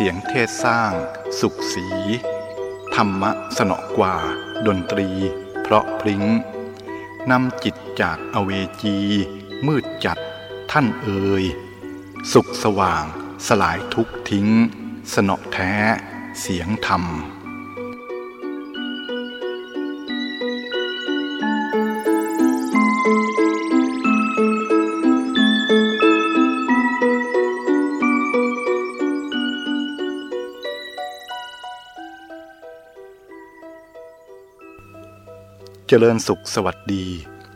เสียงเสียงเทศสร้าง สุขสี ธรรมะสนอกว่า ดนตรี เพราะพริง้งนำจิตจากอเวจี มืดจัด ท่านเอ่ยสุขสว่าง สลายทุกทิ้ง สนอแท้ เสียงธรรม เจริญสุขสวัสดี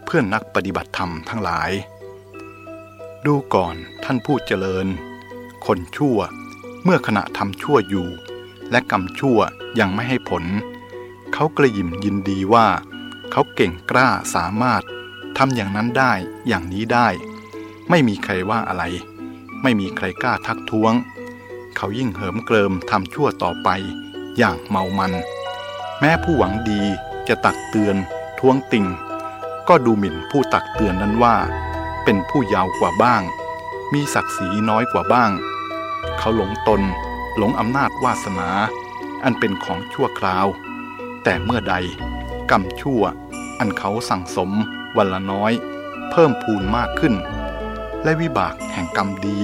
เพื่อนนักปฏิบัติธรรมทั้งหลาย ดูก่อนท่านผู้เจริญ คนชั่วเมื่อขณะทำชั่วอยู่ และกรรมชั่วยังไม่ให้ผล เขากระยิมยินดีว่า เขาเก่งกล้าสามารถทำอย่างนั้นได้อย่างนี้ได้ ไม่มีใครว่าอะไร ไม่มีใครกล้าทักท้วง เขายิ่งเหิมเกริมทำชั่วต่อไปอย่างเมามัน แม้ผู้หวังดีจะตักเตือน ท้วงติง ก็ดูหมิ่นผู้ตักเตือนนั้นว่า เป็นผู้ยาวกว่าบ้าง มีศักดิ์ศรีน้อยกว่าบ้าง เขาหลงตนหลงอำนาจวาสนา อันเป็นของชั่วคราว แต่เมื่อใดกรรมชั่ว อันเขาสั่งสมวันละน้อย เพิ่มพูนมากขึ้น และวิบากแห่งกรรมดี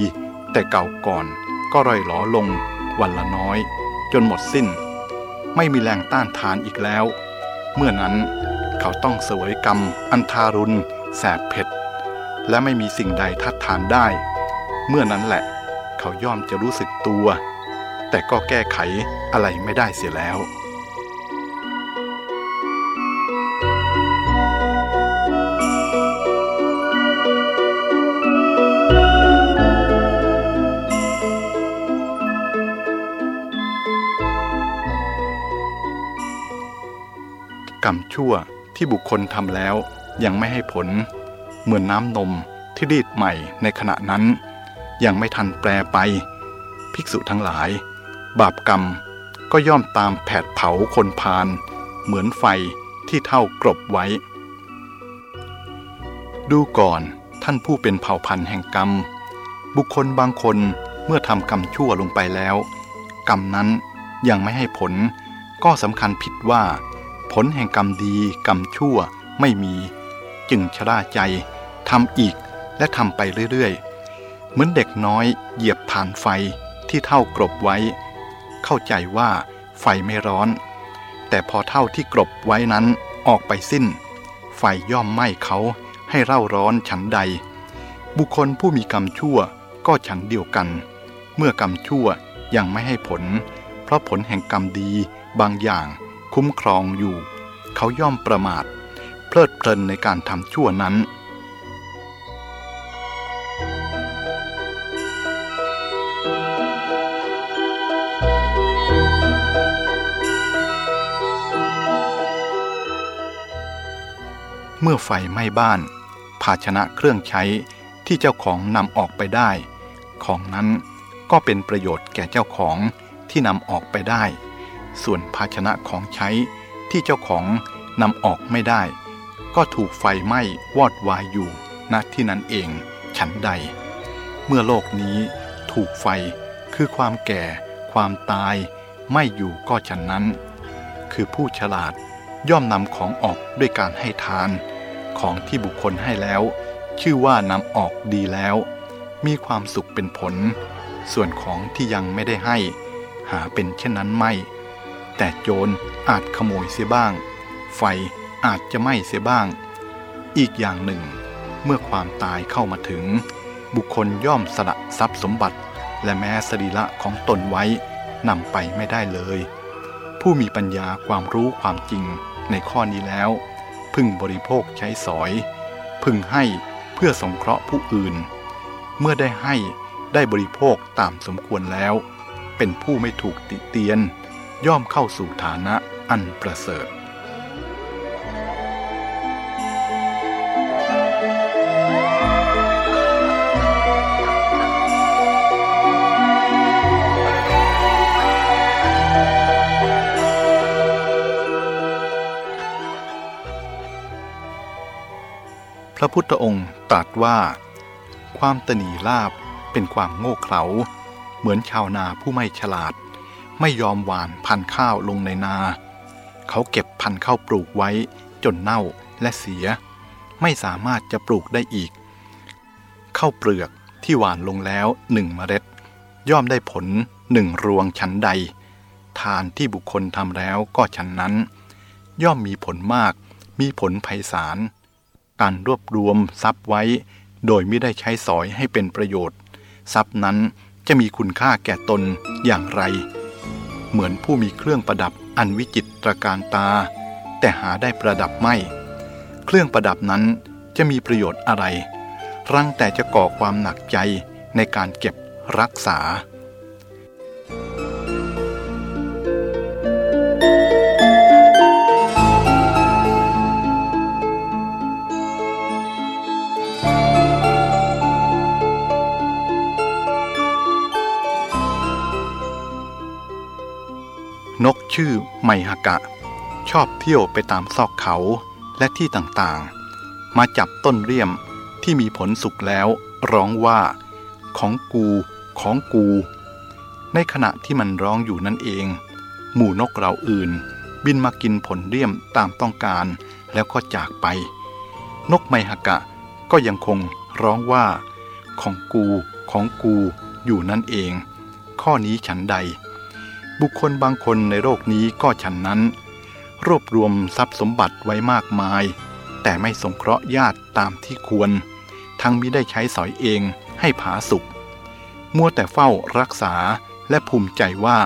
แต่เก่าก่อนก็ร่อยหลอลงวันละน้อย จนหมดสิ้น ไม่มีแรงต้านทานอีกแล้ว เมื่อนั้น เขาต้องเสวยกรรม อันทารุณแสบเผ็ด และไม่มีสิ่งใดทัดทานได้ เมื่อนั้นแหละ เขาย่อมจะรู้สึกตัว แต่ก็แก้ไขอะไรไม่ได้เสียแล้วกรรมชั่ว ที่บุคคลทำแล้วยังไม่ให้ผล เหมือนน้ำนมที่รีดใหม่ในขณะนั้น ยังไม่ทันแปรไป ภิกษุทั้งหลาย บาปกรรมก็ย่อมตามแผดเผาคนพาลเหมือนไฟที่เท่ากรบไว้ ดูก่อนท่านผู้เป็นเผ่าพันธุ์แห่งกรรม บุคคลบางคนเมื่อทำกรรมชั่วลงไปแล้ว กรรมนั้นยังไม่ให้ผล ก็สำคัญผิดว่า ผลแห่งกรรมดีกรรมชั่วไม่มี จึงชราใจทำอีกและทำไปเรื่อยๆ เหมือนเด็กน้อยเหยียบฐานไฟที่เท่ากรบไว้ เข้าใจว่าไฟไม่ร้อน แต่พอเท่าที่กรบไว้นั้นออกไปสิ้น ไฟย่อมไหม้เขาให้เร่าร้อนฉันใด บุคคลผู้มีกรรมชั่วก็ฉันเดียวกัน เมื่อกรรมชั่วยังไม่ให้ผล เพราะผลแห่งกรรมดีบางอย่าง คุ้มครองอยู่ เขาย่อมประมาท เพลิดเพลินในการทำชั่วนั้น เมื่อไฟไหม้บ้าน ภาชนะเครื่องใช้ที่เจ้าของนำออกไปได้ ของนั้นก็เป็นประโยชน์แก่เจ้าของที่นำออกไปได้ ส่วนภาชนะของใช้ที่เจ้าของนำออกไม่ได้ ก็ถูกไฟไหม้วอดวายอยู่ณที่นั้นเอง ฉันใด เมื่อโลกนี้ถูกไฟคือความแก่ ความตาย ไม่อยู่ก็ฉันนั้น คือผู้ฉลาดย่อมนำของออกด้วยการให้ทาน ของที่บุคคลให้แล้ว ชื่อว่านำออกดีแล้ว มีความสุขเป็นผล ส่วนของที่ยังไม่ได้ให้ หาเป็นเช่นนั้นไม่ แต่โจรอาจขโมยเสียบ้าง ไฟอาจจะไหม้เสียบ้าง อีกอย่างหนึ่ง เมื่อความตายเข้ามาถึง บุคคลย่อมสละทรัพย์สมบัติ และแม้สรีระของตนไว้นำไปไม่ได้เลย ผู้มีปัญญาความรู้ความจริงในข้อนี้แล้ว พึงบริโภคใช้สอย พึงให้เพื่อสงเคราะห์ผู้อื่น เมื่อได้ให้ได้บริโภคตามสมควรแล้ว เป็นผู้ไม่ถูกติเตียน ย่อมเข้าสู่ฐานะอันประเสริฐพระพุทธองค์ตรัสว่า ความตนีลาบเป็นความโง่เขลาเหมือนชาวนาผู้ไม่ฉลาด ไม่ยอมหวานพันธุ์ข้าวลงในนา เขาเก็บพันธุ์ข้าวปลูกไว้จนเน่าและเสีย ไม่สามารถจะปลูกได้อีกข้าวเปลือกที่หวานลงแล้วหนึ่งเมล็ด ย่อมได้ผลหนึ่งรวงชั้นใด ทานที่บุคคลทำแล้วก็ชั้นนั้น ย่อมมีผลมาก มีผลไพศาลการรวบรวมทรัพย์ไว้ โดยไม่ได้ใช้สอยให้เป็นประโยชน์ ทรัพย์นั้นจะมีคุณค่าแก่ตนอย่างไร เหมือนผู้มีเครื่องประดับอันวิจิตรการตา แต่หาได้ประดับไม่ เครื่องประดับนั้นจะมีประโยชน์อะไร รังแต่จะก่อความหนักใจในการเก็บรักษา ชื่อไมฮากะ ชอบเที่ยวไปตามซอกเขาและที่ต่างๆ มาจับต้นเรียมที่มีผลสุกแล้วร้องว่า ของกูของกู ในขณะที่มันร้องอยู่นั่นเอง หมู่นกเราอื่น บินมากินผลเรียมตามต้องการ แล้วก็จากไป นกไมฮากะก็ยังคงร้องว่า ของกูของกูอยู่นั่นเอง ข้อนี้ฉันใด บุคคลบางคนในโลกนี้ก็ฉันนั้น รวบรวมทรัพย์สมบัติไว้มากมาย แต่ไม่สงเคราะห์ญาติตามที่ควร ทั้งมิได้ใช้สอยเองให้ผาสุกมัวแต่เฝ้ารักษาและภูมิใจว่า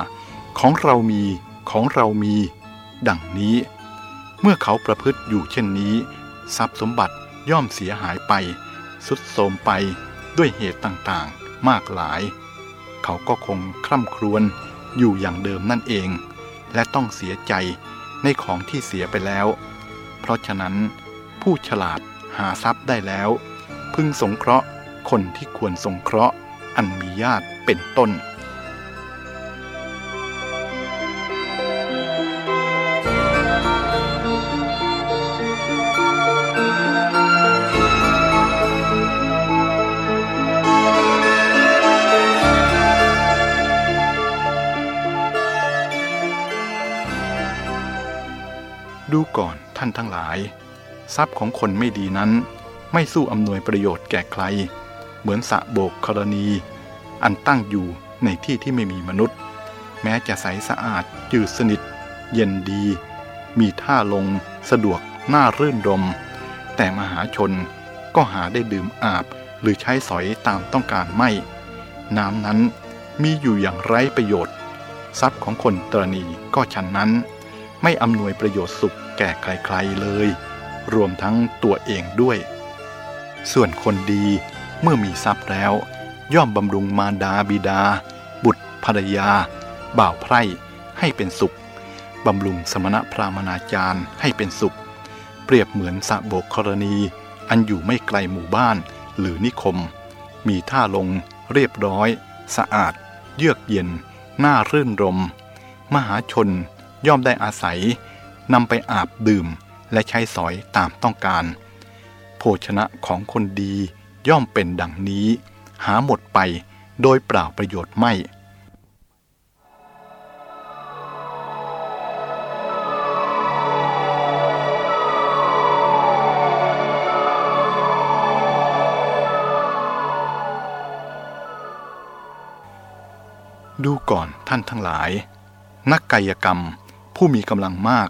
ของเรามีของเรามี ดังนี้ เมื่อเขาประพฤติอยู่เช่นนี้ ทรัพย์สมบัติย่อมเสียหายไป สุดโทมไปด้วยเหตุต่างๆ มากหลาย เขาก็คงคร่ำครวญ อยู่อย่างเดิมนั่นเอง และต้องเสียใจในของที่เสียไปแล้ว เพราะฉะนั้นผู้ฉลาดหาทรัพย์ได้แล้ว พึงสงเคราะห์คนที่ควรสงเคราะห์อันมีญาติเป็นต้น ดูก่อนท่านทั้งหลาย ทรัพย์ของคนไม่ดีนั้น ไม่สู้อำนวยประโยชน์แก่ใคร เหมือนสะโบกกรณี อันตั้งอยู่ในที่ที่ไม่มีมนุษย์ แม้จะใสสะอาดจืดสนิท เย็นดี มีท่าลง สะดวกน่ารื่นรม แต่มหาชนก็หาได้ดื่มอาบหรือใช้สอยตามต้องการไม่ น้ำนั้นมีอยู่อย่างไร้ประโยชน์ ทรัพย์ของคนตรณีก็ฉันนั้น ไม่อำนวยประโยชน์สุข แก่ใครๆเลย รวมทั้งตัวเองด้วย ส่วนคนดีเมื่อมีทรัพย์แล้ว ย่อมบำรุงมารดาบิดา บุตรภรรยา บ่าวไพร่ให้เป็นสุขบำรุงสมณพราหมณาจารย์ให้เป็นสุข เปรียบเหมือนสะโบกกรณี อันอยู่ไม่ไกลหมู่บ้านหรือนิคม มีท่าลงเรียบร้อย สะอาด เยือกเย็น น่ารื่นรม มหาชนย่อมได้อาศัย นำไปอาบดื่มและใช้สอยตามต้องการ โภชนะของคนดีย่อมเป็นดังนี้ หาหมดไปโดยเปล่าประโยชน์ไม่ดูก่อนท่านทั้งหลาย นักกายกรรมผู้มีกำลังมาก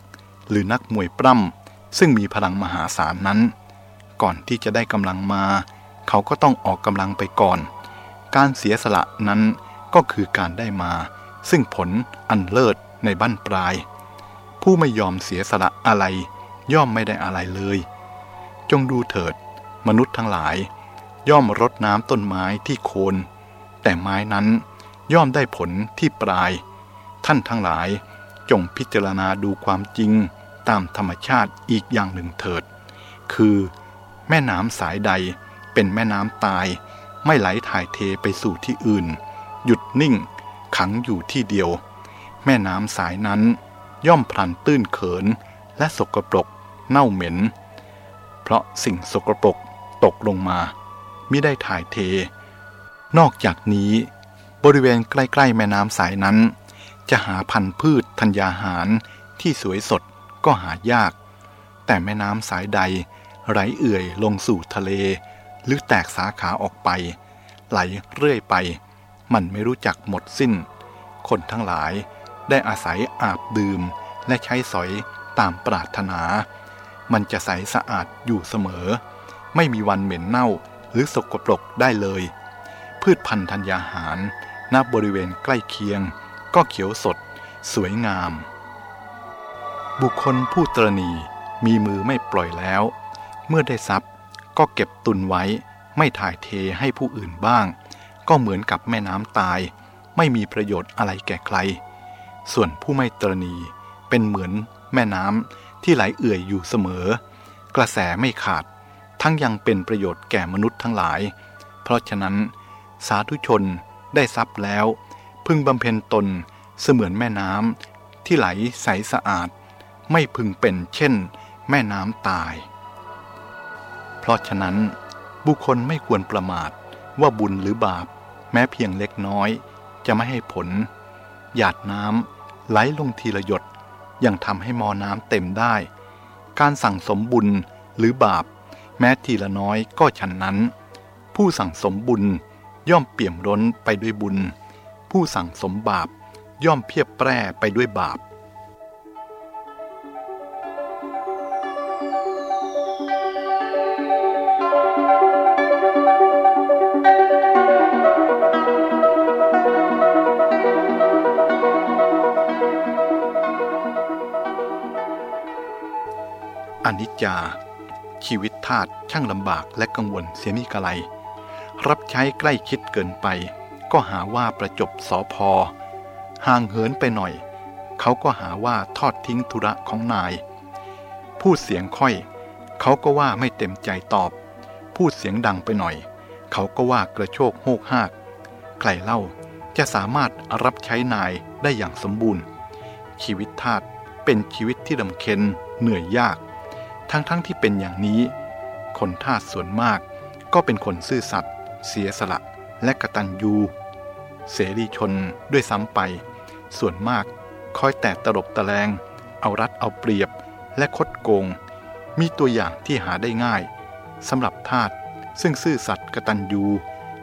หรือนักมวยปล้ำซึ่งมีพลังมหาศาลนั้น ก่อนที่จะได้กำลังมา เขาก็ต้องออกกำลังไปก่อน การเสียสละนั้นก็คือการได้มา ซึ่งผลอันเลิศในบั้นปลาย ผู้ไม่ยอมเสียสละอะไร ย่อมไม่ได้อะไรเลย จงดูเถิด มนุษย์ทั้งหลาย ย่อมรดน้ำต้นไม้ที่โคน แต่ไม้นั้นย่อมได้ผลที่ปลาย ท่านทั้งหลาย จงพิจารณาดูความจริงตามธรรมชาติอีกอย่างหนึ่งเถิด คือ แม่น้ำสายใดเป็นแม่น้ำตาย ไม่ไหลถ่ายเทไปสู่ที่อื่น หยุดนิ่ง ขังอยู่ที่เดียว แม่น้ำสายนั้น ย่อมพลันตื้นเขิน และสกปรก เน่าเหม็น เพราะสิ่งสกปรกตกลงมาไม่ได้ถ่ายเท นอกจากนี้ บริเวณใกล้ ๆ แม่น้ำสายนั้น จะหาพันธุ์พืชธัญญาหารที่สวยสดก็หายาก แต่แม่น้ำสายใดไหลเอื่อยลงสู่ทะเล หรือแตกสาขาออกไป ไหลเรื่อยไป มันไม่รู้จักหมดสิ้น คนทั้งหลายได้อาศัยอาบดื่มและใช้สอยตามปรารถนา มันจะใสสะอาดอยู่เสมอ ไม่มีวันเหม็นเน่าหรือสกปรกได้เลย พืชพันธุ์ธัญญาหารณบริเวณใกล้เคียง ก็เขียวสด สวยงาม บุคคลผู้ตรณีมีมือไม่ปล่อยแล้ว เมื่อได้ทรัพย์ก็เก็บตุนไว้ไม่ถ่ายเทให้ผู้อื่นบ้าง ก็เหมือนกับแม่น้ำตาย ไม่มีประโยชน์อะไรแก่ใคร ส่วนผู้ไม่ตรณีเป็นเหมือนแม่น้ำที่ไหลเอื่อยอยู่เสมอ กระแสไม่ขาด ทั้งยังเป็นประโยชน์แก่มนุษย์ทั้งหลาย เพราะฉะนั้น สาธุชนได้ทรัพย์แล้ว พึงบำเพ็ญตนเสมือนแม่น้ำที่ไหลใสสะอาด ไม่พึงเป็นเช่น แม่น้ำตาย เพราะฉะนั้น บุคคลไม่ควรประมาทว่าบุญหรือบาป แม้เพียงเล็กน้อย จะไม่ให้ผล หยาดน้ำไหลลงทีละหยดยังทำให้มอน้ำเต็มได้ การสั่งสมบุญหรือบาป แม้ทีละน้อยก็ฉันนั้น ผู้สั่งสมบุญย่อมเปี่ยมร้นไปด้วยบุญ ผู้สั่งสมบาปย่อมเพียบแปร่ไปด้วยบาป อนิจจา ชีวิตทาตช่างลำบากและกังวลเสียนี่กะไร รับใช้ใกล้คิดเกินไป ก็หาว่าประจบสอพอ ห่างเหินไปหน่อย เขาก็หาว่าทอดทิ้งธุระของนาย พูดเสียงค่อย เขาก็ว่าไม่เต็มใจตอบ พูดเสียงดังไปหน่อย เขาก็ว่ากระโชกโหกหาก ใครเล่าจะสามารถรับใช้นายได้อย่างสมบูรณ์ ชีวิตทาสเป็นชีวิตที่ลำเค็นเหนื่อยยาก ทั้งๆทที่เป็นอย่างนี้ คนทาสส่วนมากก็เป็นคนซื่อสัตย์เสียสละและกระตันยู เสรีชนด้วยซ้ำไป ส่วนมากคอยแต่ตลบตะแลง เอารัดเอาเปรียบและคดโกง มีตัวอย่างที่หาได้ง่ายสำหรับทาสซึ่งซื่อสัตย์กตันยู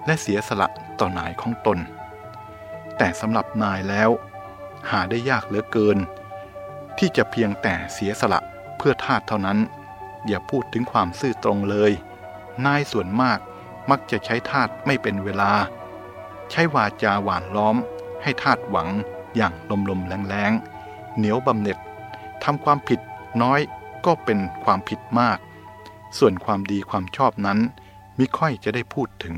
และเสียสละต่อนายของตน แต่สำหรับนายแล้ว หาได้ยากเหลือเกิน ที่จะเพียงแต่เสียสละเพื่อทาสเท่านั้น อย่าพูดถึงความซื่อตรงเลย นายส่วนมากมักจะใช้ทาสไม่เป็นเวลา ใช้วาจาหวานล้อม ให้ทาดหวังอย่างลมลมแรงแรงเหนียวบำเหน็จทำความผิดน้อยก็เป็นความผิดมาก ส่วนความดีความชอบนั้นมิค่อยจะได้พูดถึง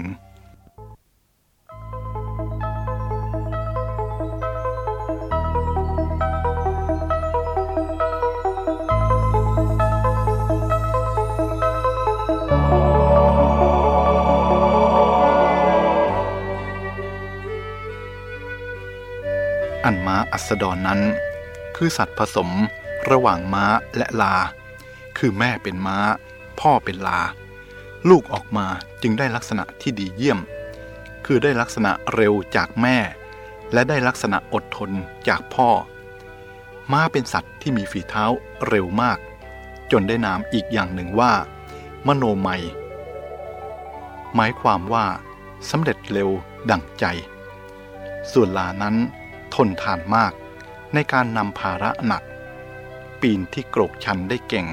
อัสดรนนั้น คือสัตว์ผสมระหว่างม้าและลา คือแม่เป็นม้า พ่อเป็นลา ลูกออกมาจึงได้ลักษณะที่ดีเยี่ยม คือได้ลักษณะเร็วจากแม่ และได้ลักษณะอดทนจากพ่อ ม้าเป็นสัตว์ที่มีฝีเท้าเร็วมาก จนได้นามอีกอย่างหนึ่งว่า มโนไมยหมายความว่าสำเร็จเร็วดั่งใจ ส่วนลานั้น ทนทานมาก ในการนำภาระหนัก ปีนที่โกรกชันได้เก่ง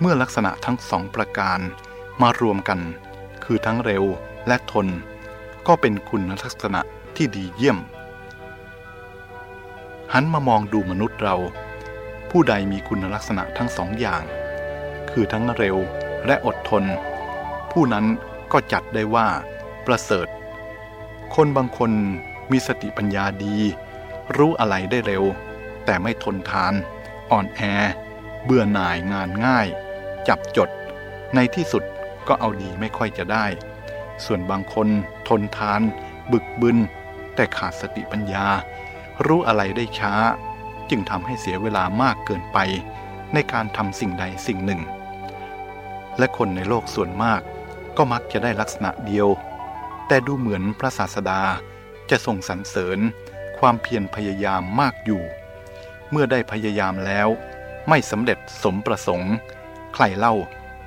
เมื่อลักษณะทั้งสองประการมารวมกัน คือทั้งเร็วและทน ก็เป็นคุณลักษณะที่ดีเยี่ยม หันมามองดูมนุษย์เรา ผู้ใดมีคุณลักษณะทั้งสองอย่าง คือทั้งเร็วและอดทน ผู้นั้นก็จัดได้ว่าประเสริฐ คนบางคน มีสติปัญญาดี รู้อะไรได้เร็ว แต่ไม่ทนทาน อ่อนแอ เบื่อหน่ายงานง่าย จับจด ในที่สุดก็เอาดีไม่ค่อยจะได้ ส่วนบางคนทนทาน บึกบึน แต่ขาดสติปัญญา รู้อะไรได้ช้า จึงทำให้เสียเวลามากเกินไป ในการทำสิ่งใดสิ่งหนึ่ง และคนในโลกส่วนมากก็มักจะได้ลักษณะเดียว แต่ดูเหมือนพระศาสดา จะทรงสรรเสริญความเพียรพยายามมากอยู่ เมื่อได้พยายามแล้ว ไม่สำเร็จสมประสงค์ ใครเล่า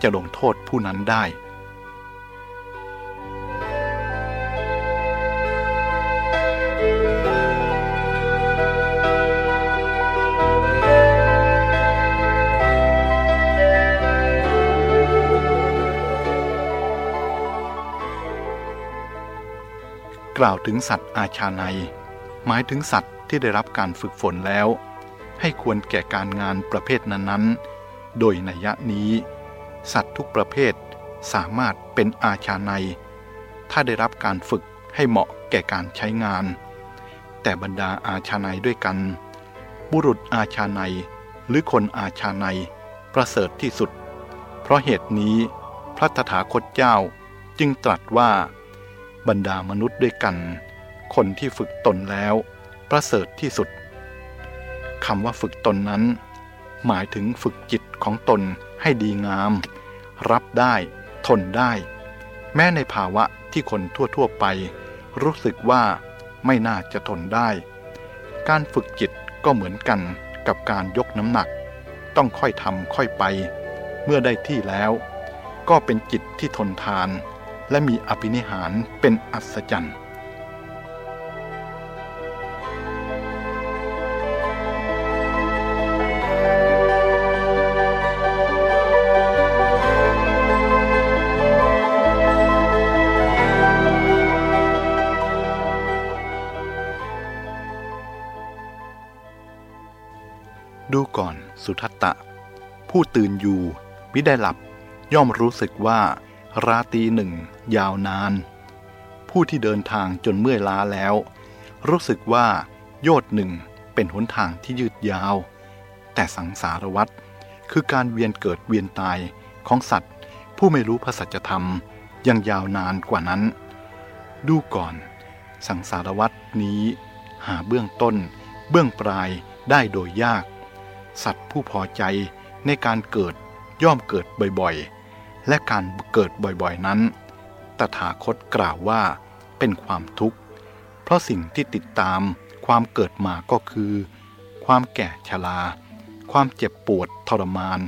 จะลงโทษผู้นั้นได้ กล่าวถึงสัตว์อาชาในหมายถึงสัตว์ที่ได้รับการฝึกฝนแล้ว ให้ควรแก่การงานประเภทนั้นๆ โดยนัยนี้ สัตว์ทุกประเภทสามารถเป็นอาชาในถ้าได้รับการฝึกให้เหมาะแก่การใช้งาน แต่บรรดาอาชาในด้วยกัน บุรุษอาชาในหรือคนอาชาในประเสริฐที่สุด เพราะเหตุนี้พระตถาคตเจ้าจึงตรัสว่า บรรดามนุษย์ด้วยกัน คนที่ฝึกตนแล้ว ประเสริฐที่สุดคำว่าฝึกตนนั้น หมายถึงฝึกจิตของตนให้ดีงาม รับได้ ทนได้ แม้ในภาวะที่คนทั่วๆไป รู้สึกว่าไม่น่าจะทนได้ การฝึกจิตก็เหมือนกันกับการยกน้ำหนัก ต้องค่อยทำค่อยไป เมื่อได้ที่แล้ว ก็เป็นจิตที่ทนทาน และมีอภินิหารเป็นอัศจรรย์ดูก่อนสุทัตตะ ผู้ตื่นอยู่มิได้หลับย่อมรู้สึกว่า ราตีหนึ่ง ยาวนาน ผู้ที่เดินทางจนเมื่อยล้าแล้ว รู้สึกว่าโยดหนึ่งเป็นหนทางที่ยืดยาว แต่สังสารวัตรคือการเวียนเกิดเวียนตายของสัตว์ ผู้ไม่รู้พระสัจธรรมยังยาวนานกว่านั้น ดูก่อน สังสารวัตรนี้ หาเบื้องต้น เบื้องปลายได้โดยยาก สัตว์ผู้พอใจในการเกิดย่อมเกิดบ่อยๆ และการเกิดบ่อยๆนั้น ตถาคตกล่าวว่าเป็นความทุกข์ เพราะสิ่งที่ติดตามความเกิดมาก็คือ ความแก่ชรา ความเจ็บปวดทรมาน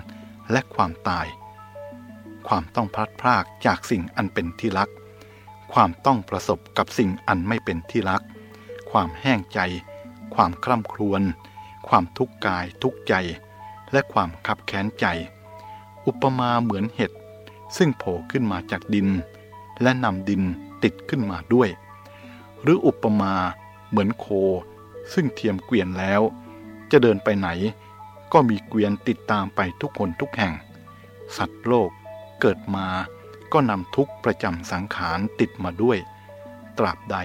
และความตาย ความต้องพลัดพรากจากสิ่งอันเป็นที่รัก ความต้องประสบกับสิ่งอันไม่เป็นที่รัก ความแห้งใจ ความคร่ำครวญ ความทุกข์กายทุกข์ใจ และความขับแค้นใจ อุปมาเหมือนเห็ด ซึ่งโผล่ขึ้นมาจากดิน และนำดินติดขึ้นมาด้วย หรืออุปมาเหมือนโค ซึ่งเทียมเกวียนแล้ว จะเดินไปไหน ก็มีเกวียนติดตามไปทุกคนทุกแห่ง สัตว์โลกเกิดมาก็นำทุกประจำสังขารติดมาด้วย ตราบใด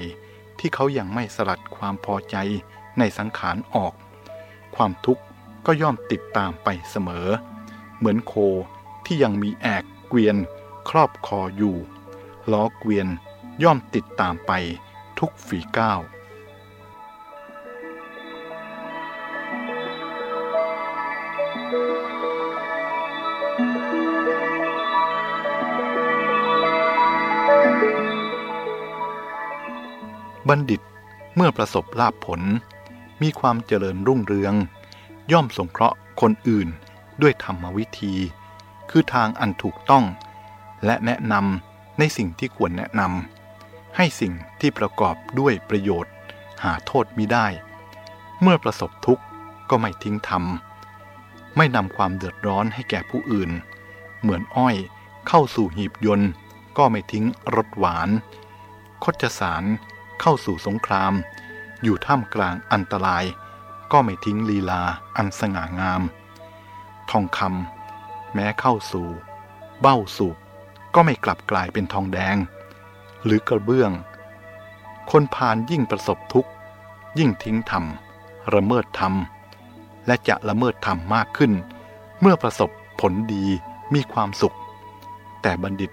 ที่เขายังไม่สลัดความพอใจในสังขารออก ความทุกข์ก็ย่อมติดตามไปเสมอ เหมือนโคที่ยังมีแอก เกวียน ครอบคออยู่ ล้อเกวียนย่อมติดตามไปทุกฝีก้าวบัณฑิตเมื่อประสบลาภผล มีความเจริญรุ่งเรือง ย่อมสงเคราะห์คนอื่นด้วยธรรมวิธี คือทางอันถูกต้อง และแนะนำในสิ่งที่ควรแนะนำให้สิ่งที่ประกอบด้วยประโยชน์ หาโทษมิได้ เมื่อประสบทุกข์ก็ไม่ทิ้งธรรม ไม่นำความเดือดร้อนให้แก่ผู้อื่น เหมือนอ้อยเข้าสู่หีบยนต์ ก็ไม่ทิ้งรสหวาน คดสารเข้าสู่สงคราม อยู่ท่ามกลางอันตราย ก็ไม่ทิ้งลีลาอันสง่างาม ทองคำ แม้เข้าสู่ เบ้าสูบก็ไม่กลับกลายเป็นทองแดง หรือกระเบื้อง คนพานยิ่งประสบทุกข์ ยิ่งทิ้งธรรมระเมิดธรรม และจะละเมิดธรรมมากขึ้น เมื่อประสบผลดีมีความสุข แต่บัณฑิต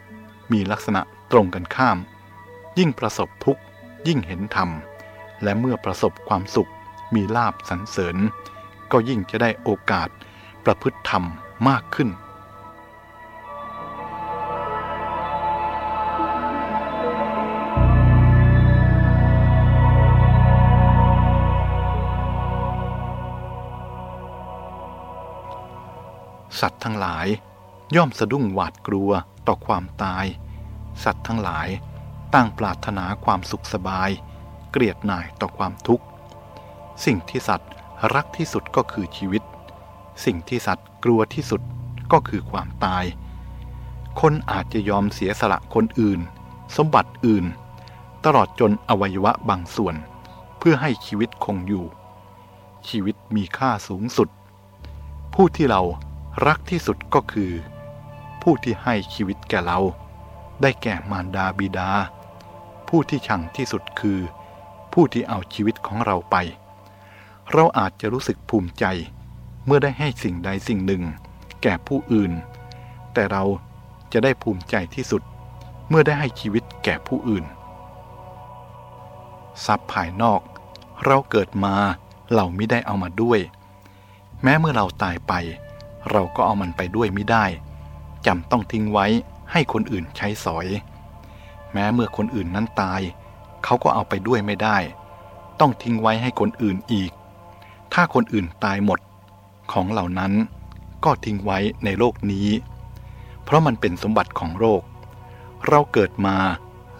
มีลักษณะตรงกันข้าม ยิ่งประสบทุกข์ ยิ่งเห็นธรรม และเมื่อประสบความสุขมีลาบสรรเสริญ ก็ยิ่งจะได้โอกาสประพฤติธรรมมากขึ้น สัตว์ทั้งหลาย ย่อมสะดุ้งหวาดกลัวต่อความตาย สัตว์ทั้งหลายตั้งปรารถนาความสุขสบาย เกลียดหน่ายต่อความทุกข์ สิ่งที่สัตว์รักที่สุดก็คือชีวิต สิ่งที่สัตว์กลัวที่สุดก็คือความตาย คนอาจจะยอมเสียสละคนอื่น สมบัติอื่น ตลอดจนอวัยวะบางส่วน เพื่อให้ชีวิตคงอยู่ ชีวิตมีค่าสูงสุด ผู้ที่เรา รักที่สุดก็คือ ผู้ที่ให้ชีวิตแก่เรา ได้แก่มารดาบิดา ผู้ที่ชังที่สุดคือ ผู้ที่เอาชีวิตของเราไป เราอาจจะรู้สึกภูมิใจ เมื่อได้ให้สิ่งใดสิ่งหนึ่ง แก่ผู้อื่น แต่เราจะได้ภูมิใจที่สุด เมื่อได้ให้ชีวิตแก่ผู้อื่น ทรัพย์ภายนอก เราเกิดมาเราไม่ได้เอามาด้วย แม้เมื่อเราตายไป เราก็เอามันไปด้วยไม่ได้จำต้องทิ้งไว้ให้คนอื่นใช้สอย แม้เมื่อคนอื่นนั้นตาย เขาก็เอาไปด้วยไม่ได้ ต้องทิ้งไว้ให้คนอื่นอีก ถ้าคนอื่นตายหมด ของเหล่านั้นก็ทิ้งไว้ในโลกนี้ เพราะมันเป็นสมบัติของโลก เราเกิดมา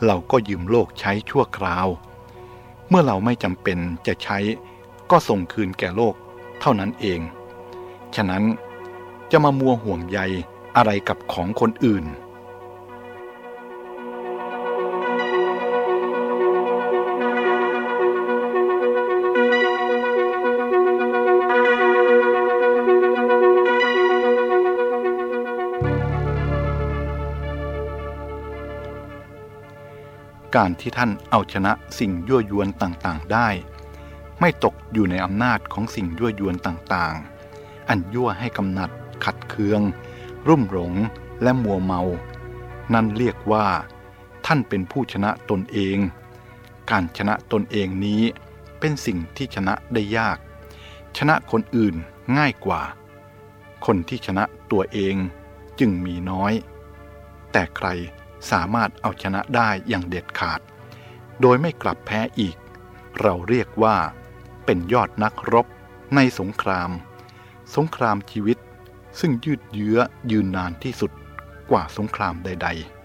เราก็ยืมโลกใช้ชั่วคราว เมื่อเราไม่จำเป็นจะใช้ก็ส่งคืนแก่โลกเท่านั้นเอง ฉะนั้น จะมามัวห่วงใยอะไรกับของคนอื่น การที่ท่านเอาชนะสิ่งยั่วยวนต่างๆได้ ไม่ตกอยู่ในอำนาจของสิ่งยั่วยวนต่างๆ อันยั่วให้กำหนัด ขัดเคือง รุ่มหลงและมัวเมา นั่นเรียกว่า ท่านเป็นผู้ชนะตนเอง การชนะตนเองนี้เป็นสิ่งที่ชนะได้ยาก ชนะคนอื่นง่ายกว่า คนที่ชนะตัวเองจึงมีน้อย แต่ใครสามารถเอาชนะได้อย่างเด็ดขาด โดยไม่กลับแพ้อีก เราเรียกว่า เป็นยอดนักรบในสงคราม สงครามชีวิต ซึ่งยืดเยื้อยืนนานที่สุดกว่าสงครามใดๆ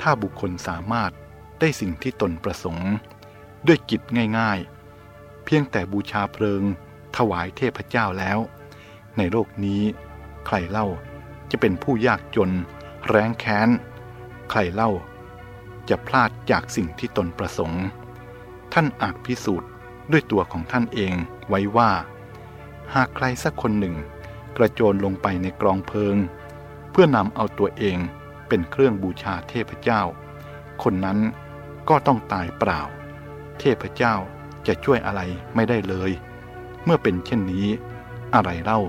ถ้าบุคคลสามารถได้สิ่งที่ตนประสงค์ ด้วยกิจง่ายๆ เพียงแต่บูชาเพลิง ถวายเทพเจ้าแล้ว ในโลกนี้ ใครเล่าจะเป็นผู้ยากจน แร้งแค้น ใครเล่า จะพลาดจากสิ่งที่ตนประสงค์ ท่านอาจพิสูจน์ด้วยตัวของท่านเองไว้ว่า หากใครสักคนหนึ่ง กระโจนลงไปในกรองเพลิง เพื่อนำเอาตัวเองเป็นเครื่องบูชาเทพเจ้า คนนั้นก็ต้องตายเปล่า เทพเจ้าจะช่วยอะไรไม่ได้เลย เมื่อเป็นเช่นนี้ อะไรเล่า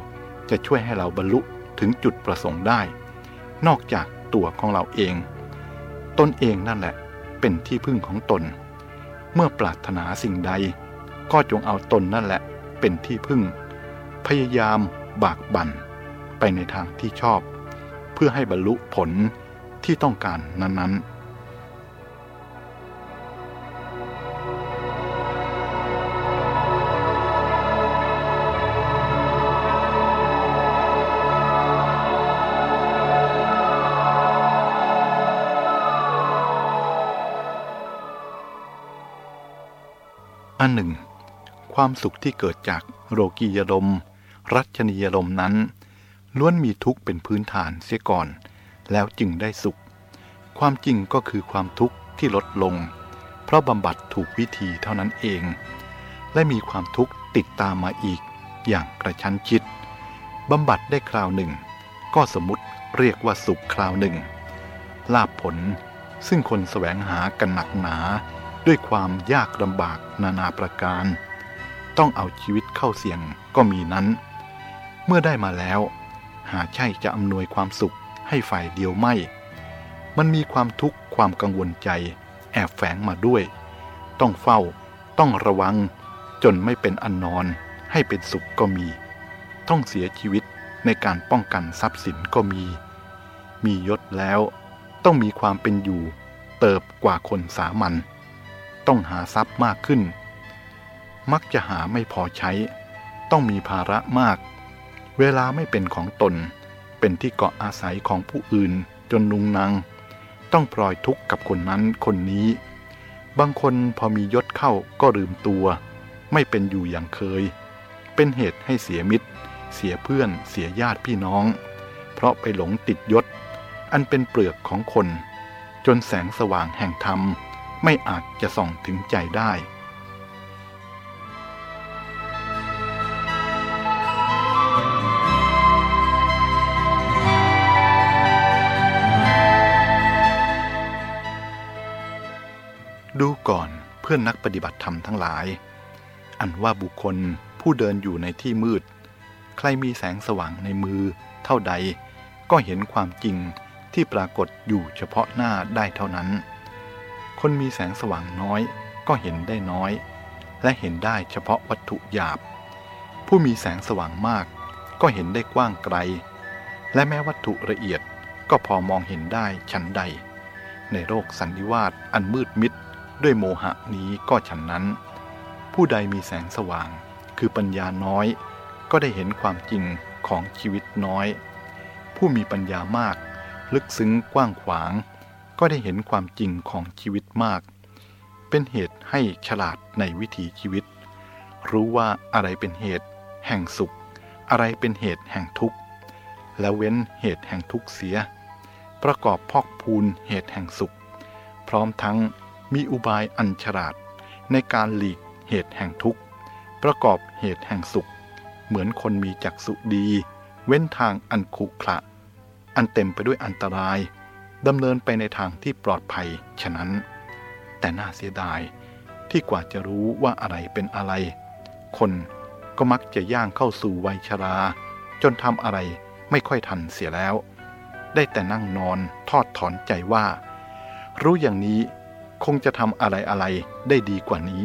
จะช่วยให้เราบรรลุถึงจุดประสงค์ได้ นอกจากตัวของเราเอง ตนเองนั่นแหละเป็นที่พึ่งของตน เมื่อปรารถนาสิ่งใด ก็จงเอาตนนั่นแหละเป็นที่พึ่ง พยายามบากบั่นไปในทางที่ชอบ เพื่อให้บรรลุผลที่ต้องการนั้นๆ นหนึ่ง ความสุขที่เกิดจากโรกียลมรัชนียลมนั้น ล้วนมีทุกข์เป็นพื้นฐานเสียก่อน แล้วจึงได้สุข ความจริงก็คือความทุกข์ที่ลดลง เพราะบำบัดถูกวิธีเท่านั้นเอง และมีความทุกข์ติดตามมาอีก อย่างกระชั้นชิดบำบัดได้คราวหนึ่ง ก็สมมติเรียกว่าสุขคราวหนึ่ง ลาบผลซึ่งคนแสวงหากันหนักหนา ด้วยความยากลำบากนานาประการ ต้องเอาชีวิตเข้าเสี่ยงก็มีนั้น เมื่อได้มาแล้ว หาใช่จะอำนวยความสุขให้ฝ่ายเดียวไม่ มันมีความทุกข์ความกังวลใจ แอบแฝงมาด้วย ต้องเฝ้า ต้องระวัง จนไม่เป็นอันนอน ให้เป็นสุขก็มี ต้องเสียชีวิตในการป้องกันทรัพย์สินก็มี มียศแล้ว ต้องมีความเป็นอยู่เติบกว่าคนสามัญ ต้องหาทรัพย์มากขึ้น มักจะหาไม่พอใช้ ต้องมีภาระมาก เวลาไม่เป็นของตน เป็นที่เกาะอาศัยของผู้อื่นจนนุงนางต้องปล่อยทุกข์กับคนนั้นคนนี้ บางคนพอมียศเข้าก็ลืมตัว ไม่เป็นอยู่อย่างเคย เป็นเหตุให้เสียมิตร เสียเพื่อนเสียญาติพี่น้อง เพราะไปหลงติดยศ อันเป็นเปลือกของคน จนแสงสว่างแห่งธรรม ไม่อาจจะส่องถึงใจได้ ดูก่อนเพื่อนนักปฏิบัติธรรมทั้งหลาย อันว่าบุคคลผู้เดินอยู่ในที่มืด ใครมีแสงสว่างในมือเท่าใด ก็เห็นความจริงที่ปรากฏอยู่เฉพาะหน้าได้เท่านั้น คนมีแสงสว่างน้อยก็เห็นได้น้อย และเห็นได้เฉพาะวัตถุหยาบ ผู้มีแสงสว่างมาก ก็เห็นได้กว้างไกล และแม้วัตถุละเอียดก็พอมองเห็นได้ชั้นใด ในโรคสันนิวาตอันมืดมิดด้วยโมหะนี้ก็ฉันนั้น ผู้ใดมีแสงสว่าง คือปัญญาน้อย ก็ได้เห็นความจริงของชีวิตน้อย ผู้มีปัญญามาก ลึกซึ้งกว้างขวาง ก็ได้เห็นความจริงของชีวิตมาก เป็นเหตุให้ฉลาดในวิถีชีวิต รู้ว่าอะไรเป็นเหตุ แห่งสุข อะไรเป็นเหตุแห่งทุกข์ และเว้นเหตุแห่งทุกข์เสีย ประกอบพอกพูนเหตุแห่งสุข พร้อมทั้งมีอุบายอันฉลาดในการหลีกเหตุแห่งทุกข์ ประกอบเหตุแห่งสุข เหมือนคนมีจักษุดี เว้นทางอันขุขระอันเต็มไปด้วยอันตราย ดำเนินไปในทางที่ปลอดภัยฉะนั้น แต่น่าเสียดายที่กว่าจะรู้ว่าอะไรเป็นอะไร คนก็มักจะย่างเข้าสู่วัยชรา จนทำอะไรไม่ค่อยทันเสียแล้ว ได้แต่นั่งนอนทอดถอนใจว่า รู้อย่างนี้คงจะทำอะไรอะไรได้ดีกว่านี้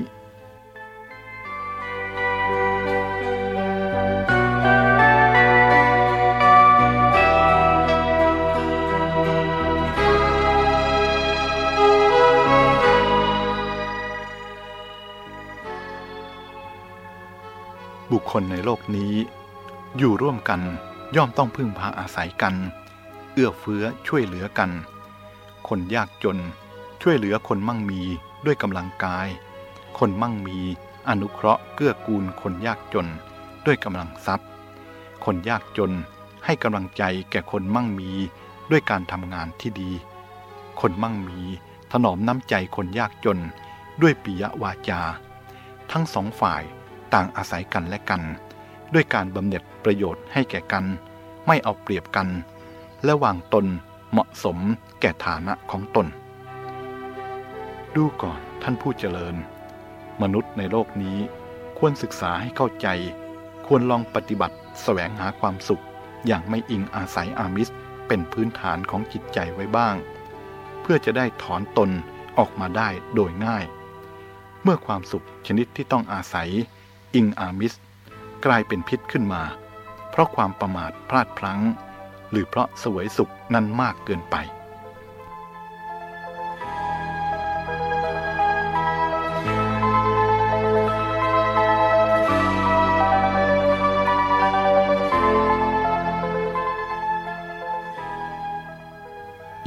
คคลในโลกนี้ อยู่ร่วมกันย่อมต้องพึ่งพาอาศัยกัน เอื้อเฟื้อช่วยเหลือกัน คนยากจนช่วยเหลือคนมั่งมีด้วยกำลังกาย คนมั่งมีอนุเคราะห์เกื้อกูลคนยากจนด้วยกำลังทรัพย์ คนยากจนให้กำลังใจแก่คนมั่งมีด้วยการทำงานที่ดี คนมั่งมีถนอมน้ำใจคนยากจนด้วยปิยวาจา ทั้งสองฝ่าย ต่างอาศัยกันและกัน ด้วยการบำเหน็จประโยชน์ให้แก่กัน ไม่เอาเปรียบกัน และวางตนเหมาะสมแก่ฐานะของตน ดูก่อนท่านผู้เจริญ มนุษย์ในโลกนี้ควรศึกษาให้เข้าใจ ควรลองปฏิบัติสแสวงหาความสุข อย่างไม่อิงอาศัยอามิสเป็นพื้นฐานของจิตใจไว้บ้าง เพื่อจะได้ถอนตนออกมาได้โดยง่าย เมื่อความสุขชนิดที่ต้องอาศัย อิงอามิส กลายเป็นพิษขึ้นมา เพราะความประมาทพลาดพลั้ง หรือเพราะสวยสุขนั้นมากเกินไป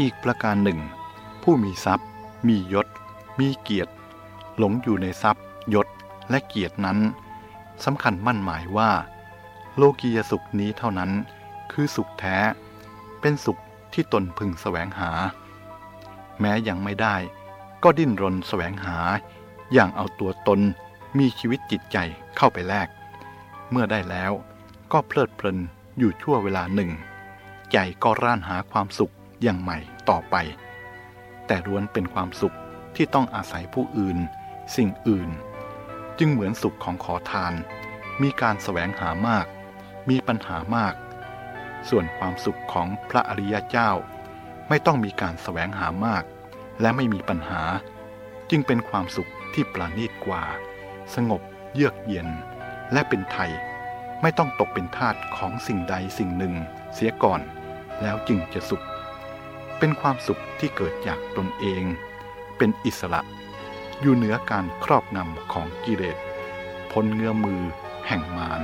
อีกประการหนึ่ง ผู้มีทรัพย์ มียศ มีเกียรติ หลงอยู่ในทรัพย์ยศและเกียรตินั้น สำคัญมั่นหมายว่า โลกียสุขนี้เท่านั้น คือสุขแท้ เป็นสุขที่ตนพึงแสวงหา แม้ยังไม่ได้ ก็ดิ้นรนแสวงหา อย่างเอาตัวตนมีชีวิตจิตใจเข้าไปแลก เมื่อได้แล้วก็เพลิดเพลินอยู่ชั่วเวลาหนึ่ง ใจก็ร่านหาความสุขอย่างใหม่ต่อไป แต่ล้วนเป็นความสุขที่ต้องอาศัยผู้อื่น สิ่งอื่น จึงเหมือนสุขของขอทาน มีการแสวงหามาก มีปัญหามาก ส่วนความสุขของพระอริยเจ้า ไม่ต้องมีการแสวงหามาก และไม่มีปัญหา จึงเป็นความสุขที่ประณีตกว่า สงบ เยือกเย็น และเป็นไทย ไม่ต้องตกเป็นทาสของสิ่งใดสิ่งหนึ่ง เสียก่อน แล้วจึงจะสุข เป็นความสุขที่เกิดจากตนเอง เป็นอิสระ อยู่เหนือการครอบงำของกิเลสพ้นเงื้อมือแห่งมาร